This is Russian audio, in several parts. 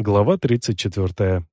Глава 34.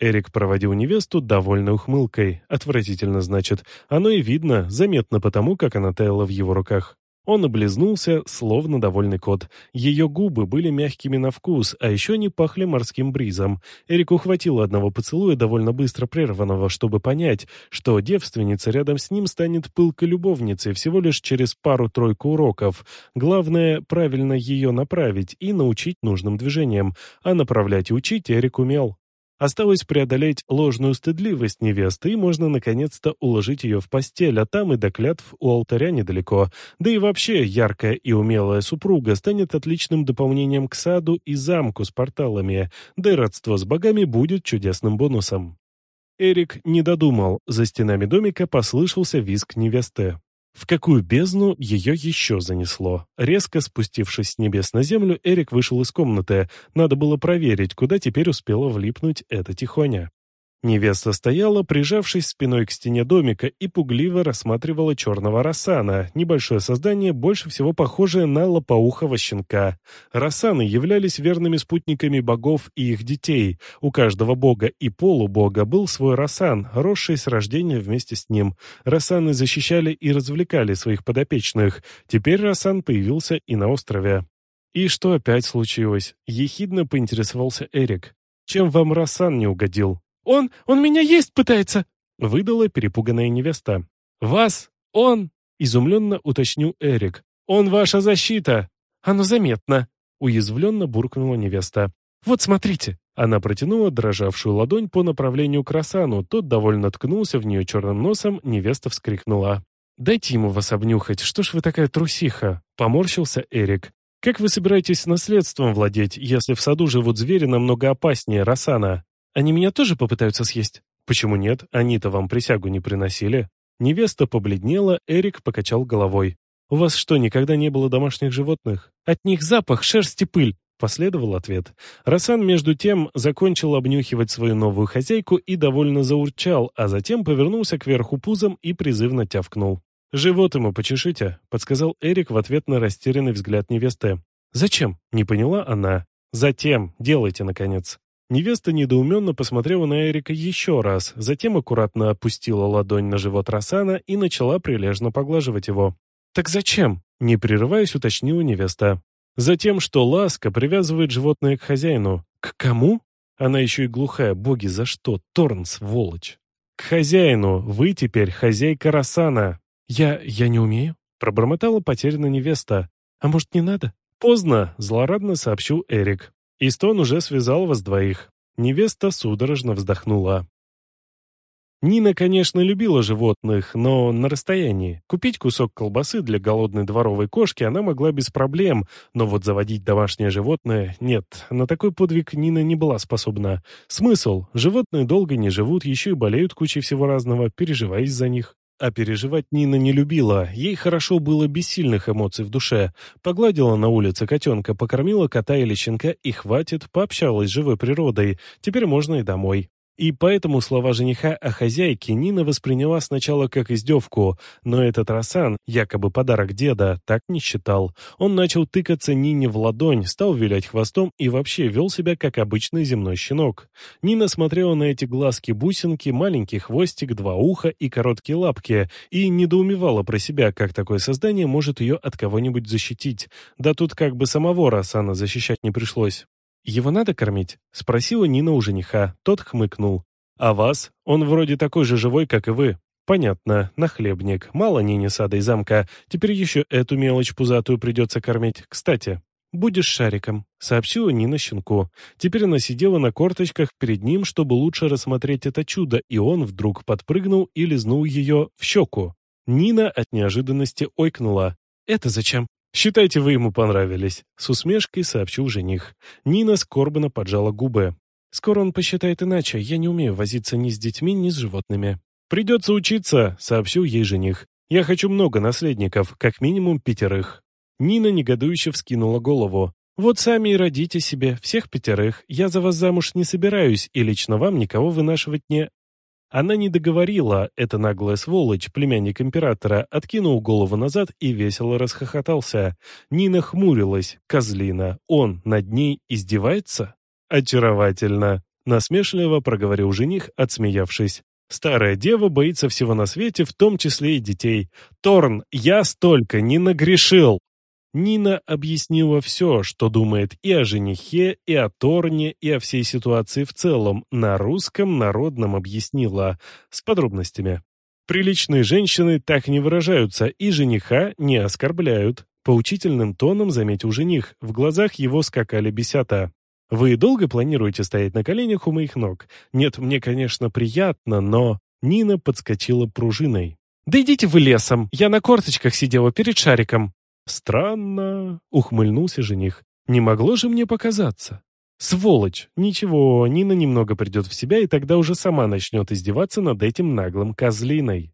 Эрик проводил невесту довольной ухмылкой. Отвратительно, значит. Оно и видно, заметно потому, как она таяла в его руках. Он облизнулся, словно довольный кот. Ее губы были мягкими на вкус, а еще они пахли морским бризом. Эрику хватило одного поцелуя, довольно быстро прерванного, чтобы понять, что девственница рядом с ним станет пылкой любовницей всего лишь через пару-тройку уроков. Главное, правильно ее направить и научить нужным движениям, а направлять и учить Эрик умел. Осталось преодолеть ложную стыдливость невесты, и можно наконец-то уложить ее в постель, а там и до клятв у алтаря недалеко. Да и вообще, яркая и умелая супруга станет отличным дополнением к саду и замку с порталами, да и родство с богами будет чудесным бонусом. Эрик не додумал, за стенами домика послышался визг невесты. В какую бездну ее еще занесло? Резко спустившись с небес на землю, Эрик вышел из комнаты. Надо было проверить, куда теперь успела влипнуть эта тихоня. Невеста стояла, прижавшись спиной к стене домика, и пугливо рассматривала черного рассана, небольшое создание, больше всего похожее на лопоухого щенка. Рассаны являлись верными спутниками богов и их детей. У каждого бога и полубога был свой рассан, росший с рождения вместе с ним. Рассаны защищали и развлекали своих подопечных. Теперь рассан появился и на острове. И что опять случилось? Ехидно поинтересовался Эрик. Чем вам рассан не угодил? «Он... он меня есть пытается!» — выдала перепуганная невеста. «Вас? Он?» — изумленно уточнил Эрик. «Он ваша защита!» «Оно заметно!» — уязвленно буркнула невеста. «Вот смотрите!» Она протянула дрожавшую ладонь по направлению к Росану, тот довольно ткнулся в нее черным носом, невеста вскрикнула. «Дайте ему вас обнюхать, что ж вы такая трусиха?» — поморщился Эрик. «Как вы собираетесь наследством владеть, если в саду живут звери намного опаснее Росана?» Они меня тоже попытаются съесть? Почему нет? Они-то вам присягу не приносили. Невеста побледнела, Эрик покачал головой. У вас что, никогда не было домашних животных? От них запах, шерсть и пыль. Последовал ответ. Расан, между тем, закончил обнюхивать свою новую хозяйку и довольно заурчал, а затем повернулся кверху пузом и призывно тявкнул. «Живот ему почешите», — подсказал Эрик в ответ на растерянный взгляд невесты. «Зачем?» — не поняла она. «Затем. Делайте, наконец». Невеста недоуменно посмотрела на Эрика еще раз, затем аккуратно опустила ладонь на живот Росана и начала прилежно поглаживать его. «Так зачем?» — не прерываясь, уточнила невеста. «Затем, что ласка привязывает животное к хозяину». «К кому?» Она еще и глухая. Боги, за что? Торн, сволочь. «К хозяину. Вы теперь хозяйка Росана». «Я... я не умею?» — пробормотала потерянная невеста. «А может, не надо?» «Поздно», — злорадно сообщил Эрик. Истон уже связал вас двоих. Невеста судорожно вздохнула. Нина, конечно, любила животных, но на расстоянии. Купить кусок колбасы для голодной дворовой кошки она могла без проблем, но вот заводить домашнее животное — нет, на такой подвиг Нина не была способна. Смысл? Животные долго не живут, еще и болеют кучей всего разного, переживаясь за них. А переживать Нина не любила, ей хорошо было без сильных эмоций в душе. Погладила на улице котенка, покормила кота или щенка и хватит, пообщалась с живой природой. Теперь можно и домой. И поэтому слова жениха о хозяйке Нина восприняла сначала как издевку, но этот Росан, якобы подарок деда, так не считал. Он начал тыкаться Нине в ладонь, стал вилять хвостом и вообще вел себя как обычный земной щенок. Нина смотрела на эти глазки-бусинки, маленький хвостик, два уха и короткие лапки и недоумевала про себя, как такое создание может ее от кого-нибудь защитить. Да тут как бы самого Росана защищать не пришлось. «Его надо кормить?» — спросила Нина у жениха. Тот хмыкнул. «А вас? Он вроде такой же живой, как и вы». «Понятно, нахлебник. Мало Нине сада и замка. Теперь еще эту мелочь пузатую придется кормить. Кстати, будешь шариком», — сообщила Нина щенку. Теперь она сидела на корточках перед ним, чтобы лучше рассмотреть это чудо, и он вдруг подпрыгнул и лизнул ее в щеку. Нина от неожиданности ойкнула. «Это зачем?» «Считайте, вы ему понравились», — с усмешкой сообщил жених. Нина скорбно поджала губы. «Скоро он посчитает иначе. Я не умею возиться ни с детьми, ни с животными». «Придется учиться», — сообщил ей жених. «Я хочу много наследников, как минимум пятерых». Нина негодующе вскинула голову. «Вот сами и родите себе, всех пятерых. Я за вас замуж не собираюсь, и лично вам никого вынашивать не...» Она не договорила, эта наглая сволочь, племянник императора, откинул голову назад и весело расхохотался. Нина хмурилась, козлина, он над ней издевается? «Очаровательно!» — насмешливо проговорил жених, отсмеявшись. «Старая дева боится всего на свете, в том числе и детей. Торн, я столько не нагрешил!» Нина объяснила все, что думает и о женихе, и о Торне, и о всей ситуации в целом. На русском народном объяснила, с подробностями. Приличные женщины так не выражаются и жениха не оскорбляют. Поучительным тоном заметил жених, в глазах его скакали бесята. «Вы долго планируете стоять на коленях у моих ног? Нет, мне, конечно, приятно, но...» Нина подскочила пружиной. «Да идите вы лесом, я на корточках сидела перед шариком». «Странно», — ухмыльнулся жених. «Не могло же мне показаться?» «Сволочь! Ничего, Нина немного придет в себя и тогда уже сама начнет издеваться над этим наглым козлиной».